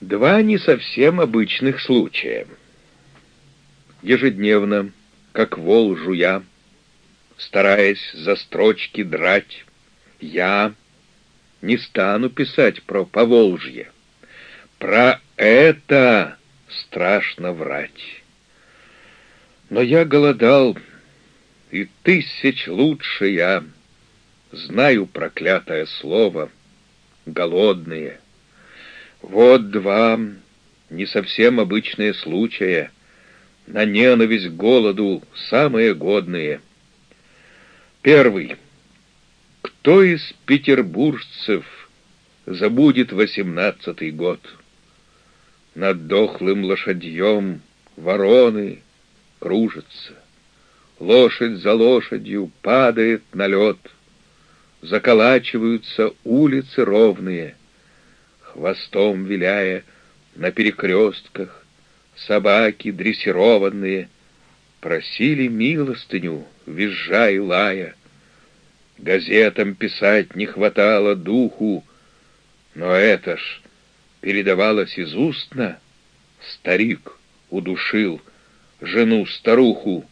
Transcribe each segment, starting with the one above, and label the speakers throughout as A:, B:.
A: Два не совсем обычных случая. Ежедневно, как вол жуя, стараясь за строчки драть, я не стану писать про Поволжье. Про это страшно врать. Но я голодал, и тысяч лучше я знаю проклятое слово «голодные». Вот два не совсем обычные случая, на ненависть к голоду самые годные. Первый. Кто из петербуржцев забудет восемнадцатый год? Над дохлым лошадьем вороны кружатся. Лошадь за лошадью падает на лед. Заколачиваются улицы ровные, Хвостом виляя на перекрестках, Собаки дрессированные Просили милостыню, визжа и лая. Газетам писать не хватало духу, Но это ж передавалось из устно. Старик удушил жену-старуху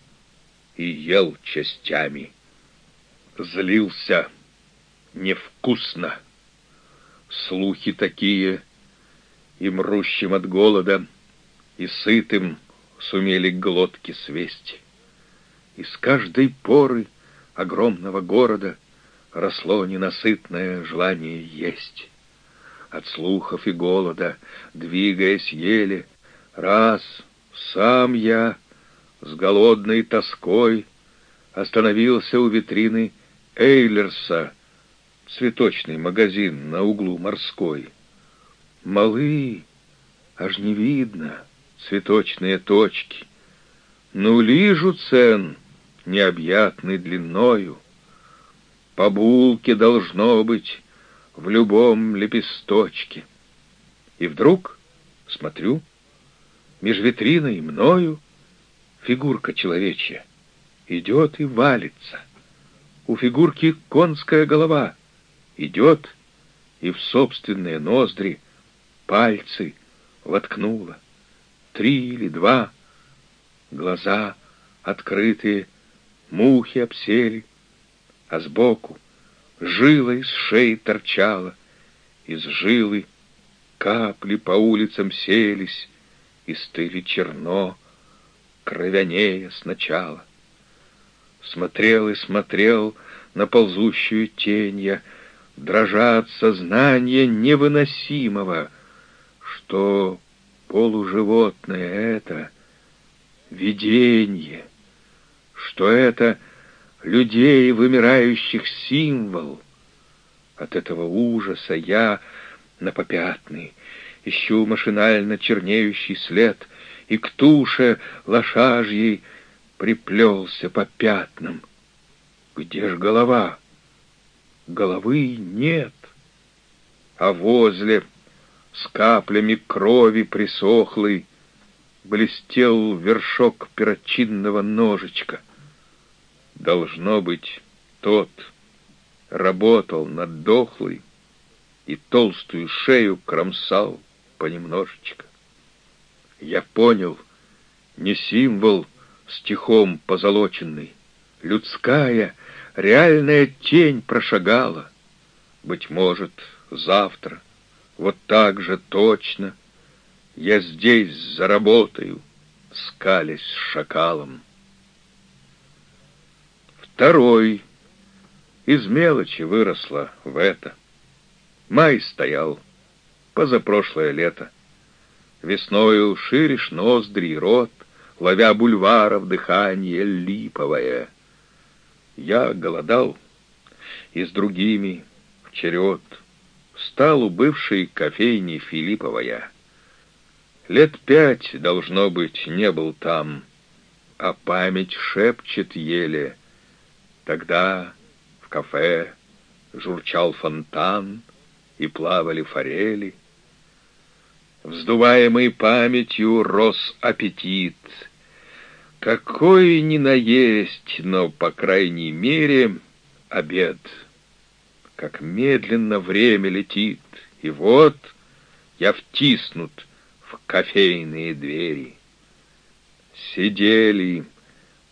A: И ел частями. Злился невкусно. Слухи такие, и мрущим от голода, и сытым сумели глотки свести. Из каждой поры огромного города росло ненасытное желание есть. От слухов и голода, двигаясь еле, раз сам я с голодной тоской остановился у витрины Эйлерса, цветочный магазин на углу морской. Малы, аж не видно, цветочные точки. Ну, лижу цен необъятный длиною. По булке должно быть в любом лепесточке. И вдруг, смотрю, меж витриной и мною фигурка человечья идет и валится. У фигурки конская голова идет и в собственные ноздри пальцы воткнула три или два, глаза открытые, мухи обсели, а сбоку жила из шеи торчала, из жилы капли по улицам селись и стыли черно, кровянее сначала. Смотрел и смотрел на ползущую тень я, дрожа от сознания невыносимого, что полуживотное это видение, что это людей, вымирающих символ. От этого ужаса я на попятный ищу машинально чернеющий след, и к туше лошажьей приплелся по пятнам. Где ж голова? Головы нет, а возле с каплями крови присохлый, блестел вершок перочинного ножичка. Должно быть, тот работал над дохлой и толстую шею кромсал понемножечко. Я понял, не символ стихом позолоченный, людская, реальная тень прошагала. Быть может, завтра — вот так же точно я здесь заработаю, скалясь с шакалом. Второй из мелочи выросла в это. Май стоял, позапрошлое лето. Весною ширишь ноздри и рот, Ловя бульваров дыхание липовое. Я голодал, и с другими в черед — стал у бывшей кофейни Филипповая. Лет пять, должно быть, не был там, а память шепчет еле. Тогда в кафе журчал фонтан и плавали форели. Вздуваемый памятью рос аппетит. Какой ни наесть, но, по крайней мере, обед — как медленно время летит, и вот я втиснут в кофейные двери. Сидели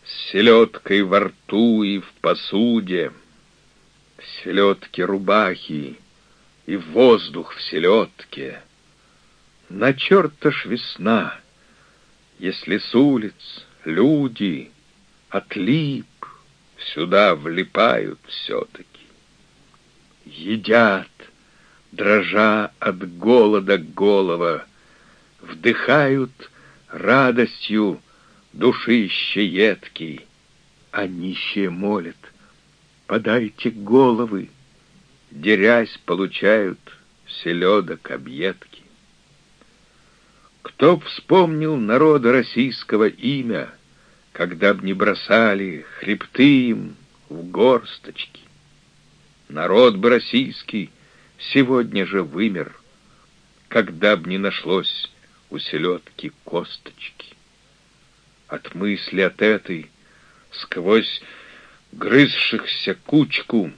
A: с селедкой во рту и в посуде, селедки рубахи и воздух в селедке. На черта ж весна, если с улиц люди отлип сюда влипают все-таки. Едят, дрожа от голода голова, вдыхают радостью душище едкий, а нищие молят, подайте головы, дерясь получают селедок объедки. Кто б вспомнил народа российского имя, когда б не бросали хребты им в горсточки? Народ бы российский сегодня же вымер, когда б не нашлось у селедки косточки. От мысли от этой, сквозь грызшихся кучку,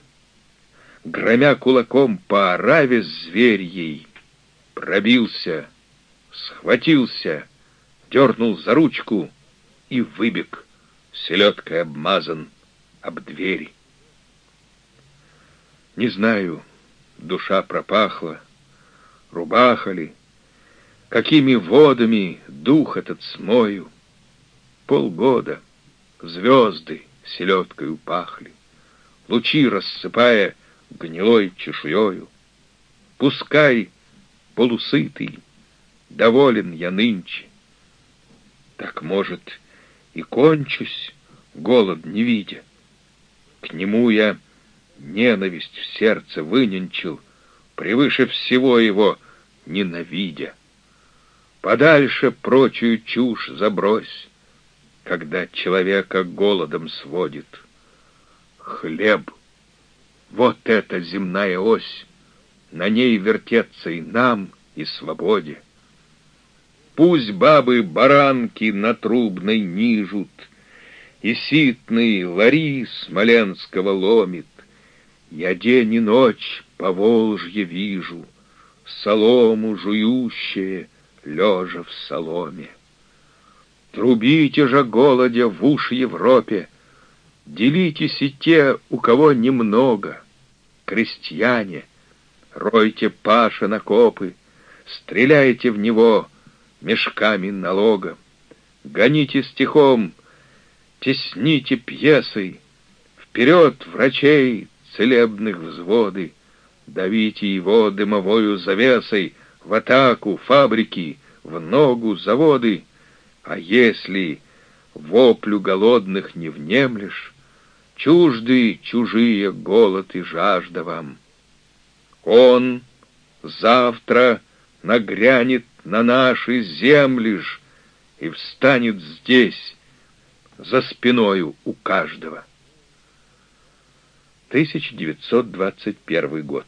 A: громя кулаком по ораве зверьей, пробился, схватился, дернул за ручку и выбег, селедкой обмазан об двери. Не знаю, душа пропахла, рубаха ли, какими водами дух этот смою. Полгода звезды селедкой упахли, лучи рассыпая гнилой чешуёю. Пускай полусытый, доволен я нынче. Так, может, и кончусь, голод не видя. К нему я ненависть в сердце выненчил, превыше всего его ненавидя. Подальше прочую чушь забрось, когда человека голодом сводит. Хлеб — вот эта земная ось, на ней вертеться и нам, и свободе. Пусть бабы-баранки на трубной нижут, И ситный лари Смоленского ломит, Я день и ночь по Волжье вижу Солому жующее, лежа в соломе. Трубите же голодя в уши Европе, Делитесь и те, у кого немного. Крестьяне, ройте паша на копы, Стреляйте в него мешками налога. Гоните стихом, тесните пьесой, Вперед врачей целебных взводы, Давите его дымовою завесой В атаку фабрики, в ногу заводы. А если воплю голодных не внемлешь, Чужды чужие голод и жажда вам. Он завтра нагрянет на наши земли ж и встанет здесь, за спиною у каждого. 1921 год.